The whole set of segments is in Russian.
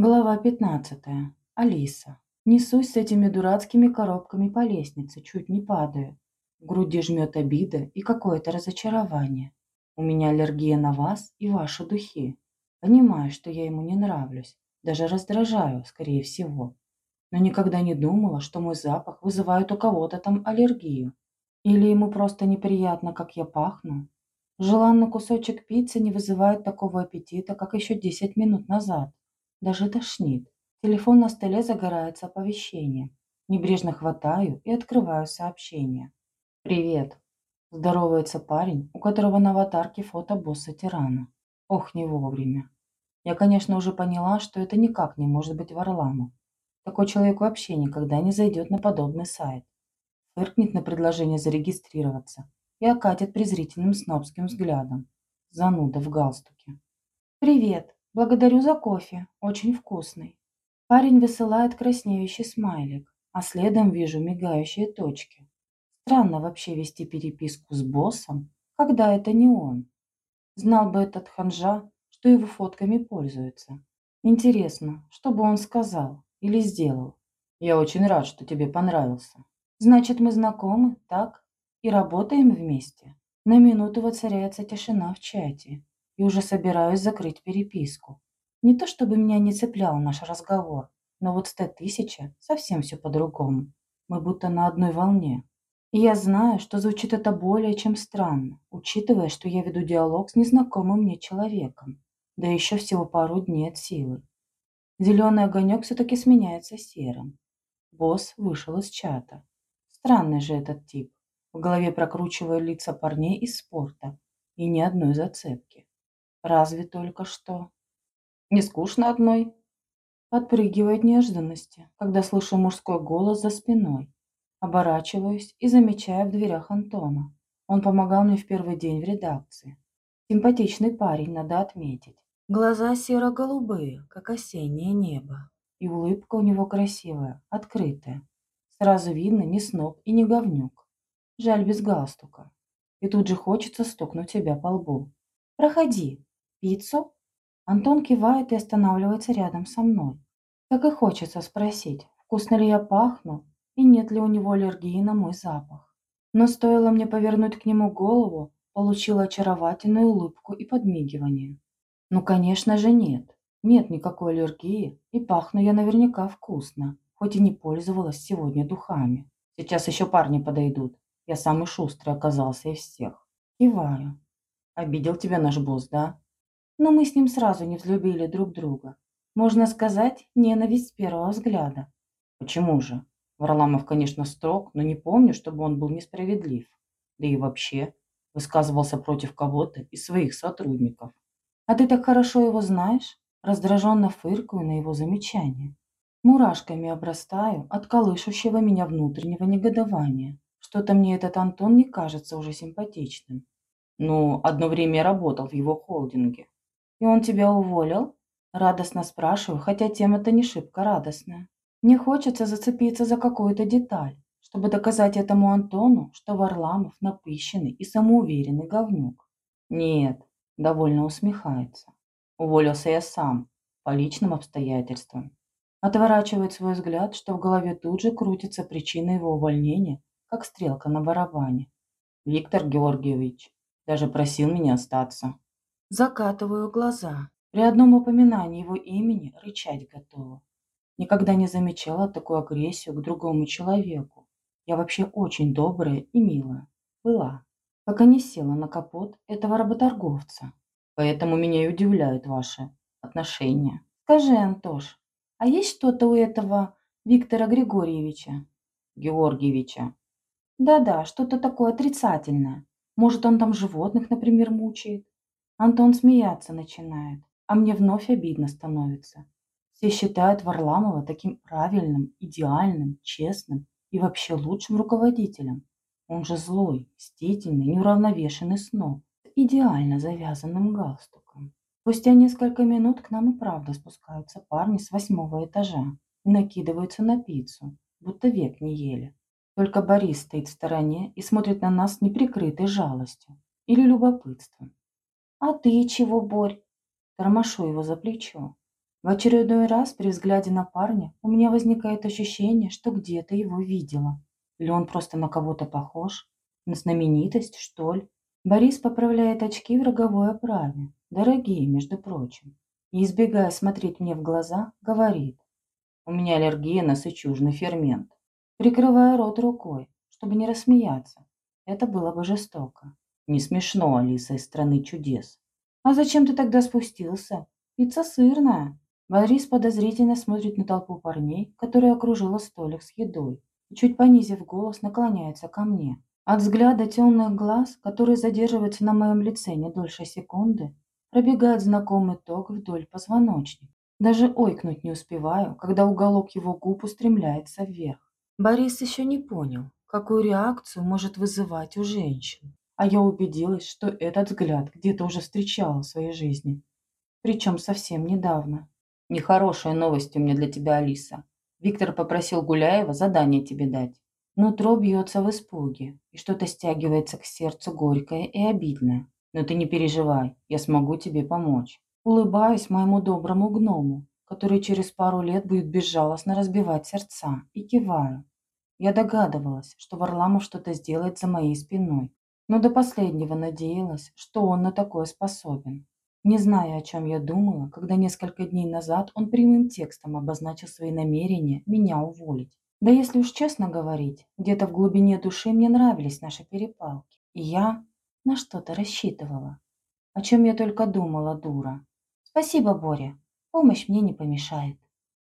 Глава 15. Алиса. Несусь с этими дурацкими коробками по лестнице, чуть не падаю. В груди жмет обида и какое-то разочарование. У меня аллергия на вас и ваши духи. Понимаю, что я ему не нравлюсь, даже раздражаю, скорее всего. Но никогда не думала, что мой запах вызывает у кого-то там аллергию. Или ему просто неприятно, как я пахну. Желанный кусочек пиццы не вызывает такого аппетита, как еще 10 минут назад. Даже тошнит. Телефон на столе загорается оповещение. Небрежно хватаю и открываю сообщение. «Привет!» Здоровается парень, у которого на аватарке фото босса тирана. Ох, не вовремя. Я, конечно, уже поняла, что это никак не может быть Варламов. Такой человек вообще никогда не зайдет на подобный сайт. Фыркнет на предложение зарегистрироваться и окатит презрительным снобским взглядом. Зануда в галстуке. «Привет!» Благодарю за кофе, очень вкусный. Парень высылает краснеющий смайлик, а следом вижу мигающие точки. Странно вообще вести переписку с боссом, когда это не он. Знал бы этот ханжа, что его фотками пользуется. Интересно, что бы он сказал или сделал? Я очень рад, что тебе понравился. Значит, мы знакомы, так? И работаем вместе? На минуту воцаряется тишина в чате и уже собираюсь закрыть переписку. Не то чтобы меня не цеплял наш разговор, но вот с Т-1000 совсем все по-другому. Мы будто на одной волне. И я знаю, что звучит это более чем странно, учитывая, что я веду диалог с незнакомым мне человеком, да еще всего пару дней от силы. Зеленый огонек все-таки сменяется серым. Босс вышел из чата. Странный же этот тип. В голове прокручиваю лица парней из спорта и ни одной зацепки. Разве только что? Не скучно одной? Подпрыгивает неожиданности, когда слышу мужской голос за спиной. Оборачиваюсь и замечаю в дверях Антона. Он помогал мне в первый день в редакции. Симпатичный парень, надо отметить. Глаза серо-голубые, как осеннее небо. И улыбка у него красивая, открытая. Сразу видно не сноб и не говнюк. Жаль без галстука. И тут же хочется стукнуть себя по лбу. «Проходи», Пиццу? Антон кивает и останавливается рядом со мной. Так и хочется спросить, вкусно ли я пахну и нет ли у него аллергии на мой запах. Но стоило мне повернуть к нему голову, получила очаровательную улыбку и подмигивание. Ну, конечно же, нет. Нет никакой аллергии, и пахну я наверняка вкусно, хоть и не пользовалась сегодня духами. Сейчас еще парни подойдут. Я самый шустрый оказался из всех. Киваю. Обидел тебя наш босс, да? Но мы с ним сразу не взлюбили друг друга. Можно сказать, ненависть с первого взгляда. Почему же? Варламов, конечно, строг, но не помню, чтобы он был несправедлив. Да и вообще, высказывался против кого-то из своих сотрудников. А ты так хорошо его знаешь? Раздраженно фыркаю на его замечание. Мурашками обрастаю от колышущего меня внутреннего негодования. Что-то мне этот Антон не кажется уже симпатичным. Ну, одно время я работал в его холдинге. «И он тебя уволил?» Радостно спрашиваю, хотя тема-то не шибко радостная. Мне хочется зацепиться за какую-то деталь, чтобы доказать этому Антону, что Варламов напыщенный и самоуверенный говнюк. «Нет», – довольно усмехается. «Уволился я сам, по личным обстоятельствам». Отворачивает свой взгляд, что в голове тут же крутится причина его увольнения, как стрелка на барабане. Виктор Георгиевич даже просил меня остаться. Закатываю глаза. При одном упоминании его имени рычать готова. Никогда не замечала такую агрессию к другому человеку. Я вообще очень добрая и милая. Была. Пока не села на капот этого работорговца. Поэтому меня и удивляют ваши отношения. Скажи, Антош, а есть что-то у этого Виктора Григорьевича? Георгиевича. Да-да, что-то такое отрицательное. Может, он там животных, например, мучает? Антон смеяться начинает, а мне вновь обидно становится. Все считают Варламова таким правильным, идеальным, честным и вообще лучшим руководителем. Он же злой, мстительный, неуравновешенный сноб, идеально завязанным галстуком. Спустя несколько минут к нам и правда спускаются парни с восьмого этажа и накидываются на пиццу, будто век не ели. Только Борис стоит в стороне и смотрит на нас с неприкрытой жалостью или любопытством. «А ты чего, Борь?» Тормошу его за плечо. В очередной раз при взгляде на парня у меня возникает ощущение, что где-то его видела. Или он просто на кого-то похож? На знаменитость, что ли? Борис поправляет очки в роговой оправе. Дорогие, между прочим. И, избегая смотреть мне в глаза, говорит. У меня аллергия на сычужный фермент. Прикрывая рот рукой, чтобы не рассмеяться. Это было бы жестоко. Не смешно, Алиса из страны чудес. А зачем ты тогда спустился? Пицца сырная. Борис подозрительно смотрит на толпу парней, которая окружила столик с едой, и чуть понизив голос, наклоняется ко мне. От взгляда темных глаз, который задерживается на моем лице не дольше секунды, пробегает знакомый ток вдоль позвоночника. Даже ойкнуть не успеваю, когда уголок его губ устремляется вверх. Борис еще не понял, какую реакцию может вызывать у женщин. А я убедилась, что этот взгляд где-то уже встречала в своей жизни. Причем совсем недавно. Нехорошая новость у меня для тебя, Алиса. Виктор попросил Гуляева задание тебе дать. Нутро бьется в испуге, и что-то стягивается к сердцу горькое и обидное. Но ты не переживай, я смогу тебе помочь. Улыбаюсь моему доброму гному, который через пару лет будет безжалостно разбивать сердца, и киваю. Я догадывалась, что Варламов что-то сделает за моей спиной, но до последнего надеялась, что он на такое способен. Не зная, о чем я думала, когда несколько дней назад он прямым текстом обозначил свои намерения меня уволить. Да если уж честно говорить, где-то в глубине души мне нравились наши перепалки. И я на что-то рассчитывала. О чем я только думала, дура. Спасибо, Боря. Помощь мне не помешает.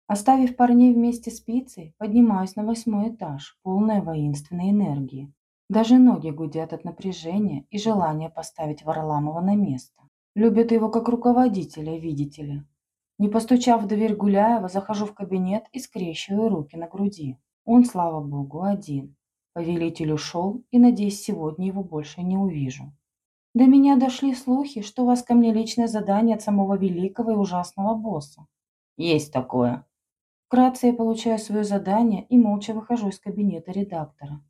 Оставив парней вместе с пиццей, поднимаюсь на восьмой этаж, полная воинственной энергии. Даже ноги гудят от напряжения и желания поставить Варламова на место. Любят его как руководителя, видите ли. Не постучав в дверь Гуляева, захожу в кабинет и скрещиваю руки на груди. Он, слава богу, один. Повелитель ушел, и, надеюсь, сегодня его больше не увижу. До меня дошли слухи, что у вас ко мне личное задание от самого великого и ужасного босса. Есть такое. Вкратце я получаю свое задание и молча выхожу из кабинета редактора.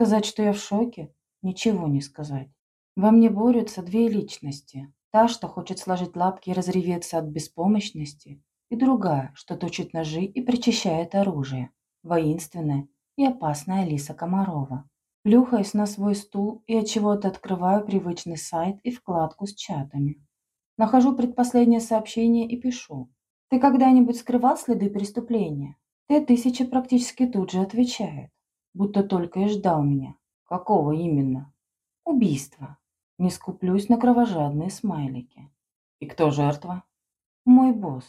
Сказать, что я в шоке, ничего не сказать. Во мне борются две личности. Та, что хочет сложить лапки и разреветься от беспомощности, и другая, что точит ножи и причащает оружие. Воинственная и опасная Алиса Комарова. Плюхаюсь на свой стул и от чего-то открываю привычный сайт и вкладку с чатами. Нахожу предпоследнее сообщение и пишу. «Ты когда-нибудь скрывал следы преступления?» Т-1000 практически тут же отвечает, будто только и ждал меня. «Какого именно?» «Убийство. Не скуплюсь на кровожадные смайлики. И кто жертва? Мой босс.